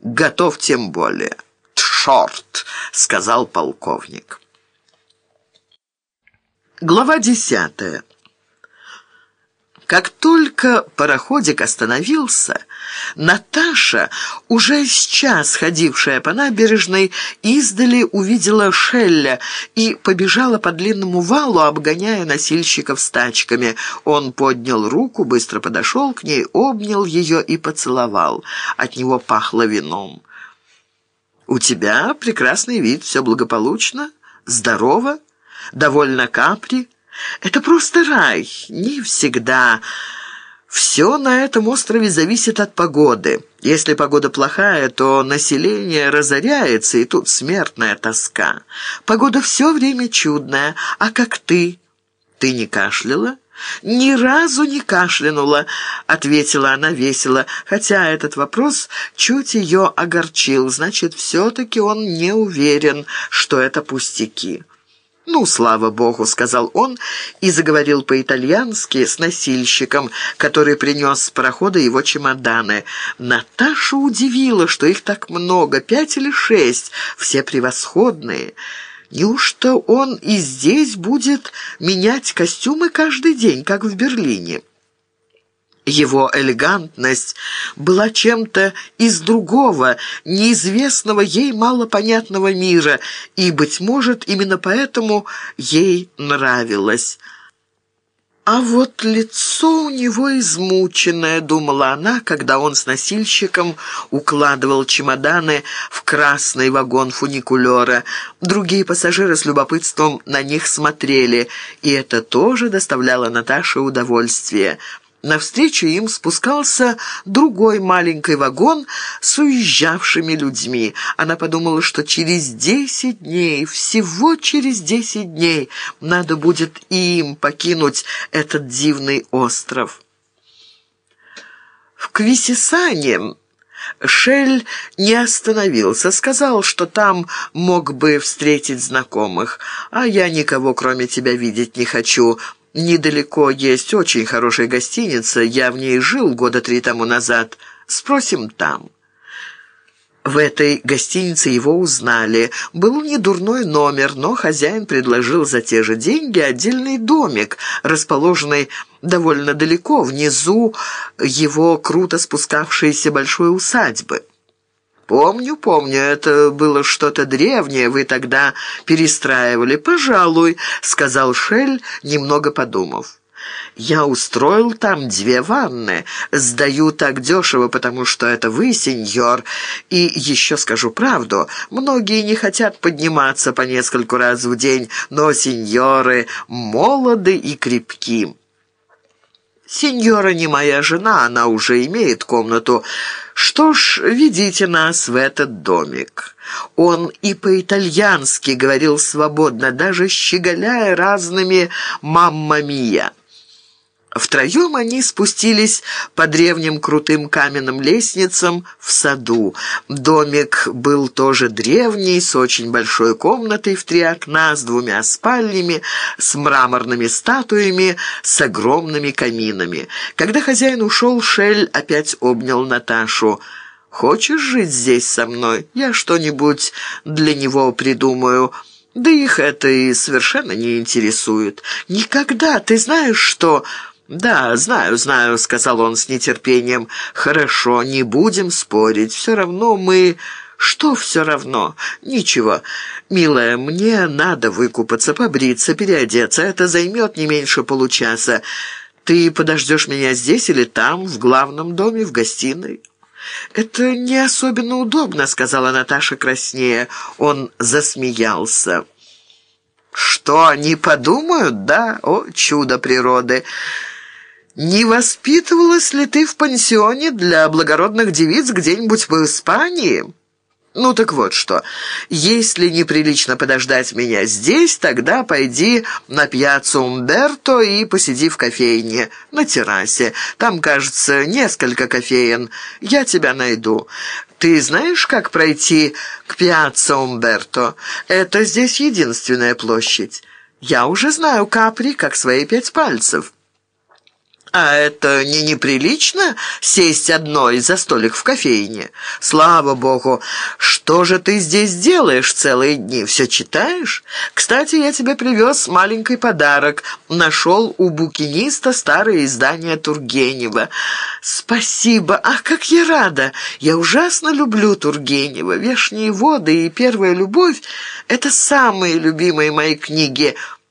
готов тем более». «Тшорт!» — сказал полковник. Глава десятая. Как только пароходик остановился, Наташа, уже сейчас ходившая по набережной, издали увидела Шелля и побежала по длинному валу, обгоняя носильщиков с тачками. Он поднял руку, быстро подошел к ней, обнял ее и поцеловал. От него пахло вином. «У тебя прекрасный вид, все благополучно, здорово, довольно капри». Это просто рай. Не всегда. Все на этом острове зависит от погоды. Если погода плохая, то население разоряется, и тут смертная тоска. Погода все время чудная. А как ты? Ты не кашляла? «Ни разу не кашлянула», — ответила она весело, хотя этот вопрос чуть ее огорчил. Значит, все-таки он не уверен, что это пустяки. «Ну, слава богу», — сказал он и заговорил по-итальянски с носильщиком, который принес с парохода его чемоданы. Наташа удивила, что их так много, пять или шесть, все превосходные. Неужто он и здесь будет менять костюмы каждый день, как в Берлине?» Его элегантность была чем-то из другого, неизвестного ей малопонятного мира, и, быть может, именно поэтому ей нравилось. «А вот лицо у него измученное», — думала она, когда он с носильщиком укладывал чемоданы в красный вагон фуникулера. Другие пассажиры с любопытством на них смотрели, и это тоже доставляло Наташе удовольствие — Навстречу им спускался другой маленький вагон с уезжавшими людьми. Она подумала, что через десять дней, всего через десять дней, надо будет им покинуть этот дивный остров. В Квисисане Шель не остановился, сказал, что там мог бы встретить знакомых. «А я никого, кроме тебя, видеть не хочу. Недалеко есть очень хорошая гостиница, я в ней жил года три тому назад. Спросим там». В этой гостинице его узнали. Был не дурной номер, но хозяин предложил за те же деньги отдельный домик, расположенный довольно далеко, внизу его круто спускавшейся большой усадьбы. «Помню, помню, это было что-то древнее, вы тогда перестраивали. Пожалуй», — сказал Шель, немного подумав. «Я устроил там две ванны. Сдаю так дешево, потому что это вы, сеньор. И еще скажу правду. Многие не хотят подниматься по нескольку раз в день, но сеньоры молоды и крепки». «Сеньора не моя жена, она уже имеет комнату. Что ж, ведите нас в этот домик». Он и по-итальянски говорил свободно, даже щеголяя разными «мамма мия». Втроем они спустились по древним крутым каменным лестницам в саду. Домик был тоже древний, с очень большой комнатой в три окна, с двумя спальнями, с мраморными статуями, с огромными каминами. Когда хозяин ушел, Шель опять обнял Наташу. «Хочешь жить здесь со мной? Я что-нибудь для него придумаю». Да их это и совершенно не интересует. Никогда, ты знаешь что... «Да, знаю, знаю», — сказал он с нетерпением. «Хорошо, не будем спорить. Все равно мы...» «Что все равно? Ничего. Милая, мне надо выкупаться, побриться, переодеться. Это займет не меньше получаса. Ты подождешь меня здесь или там, в главном доме, в гостиной?» «Это не особенно удобно», — сказала Наташа краснее. Он засмеялся. «Что, не подумают, да? О, чудо природы!» Не воспитывалась ли ты в пансионе для благородных девиц где-нибудь в Испании? Ну так вот что, если неприлично подождать меня здесь, тогда пойди на пьяцу Умберто и посиди в кофейне, на террасе. Там, кажется, несколько кофеен. Я тебя найду. Ты знаешь, как пройти к пьяцу Умберто? Это здесь единственная площадь. Я уже знаю Капри, как свои пять пальцев». А это не неприлично сесть одной за столик в кофейне? Слава богу, что же ты здесь делаешь целые дни? Все читаешь? Кстати, я тебе привез маленький подарок. Нашел у букиниста старое издание Тургенева. Спасибо, ах, как я рада! Я ужасно люблю Тургенева. «Вешние воды» и «Первая любовь» — это самые любимые мои книги —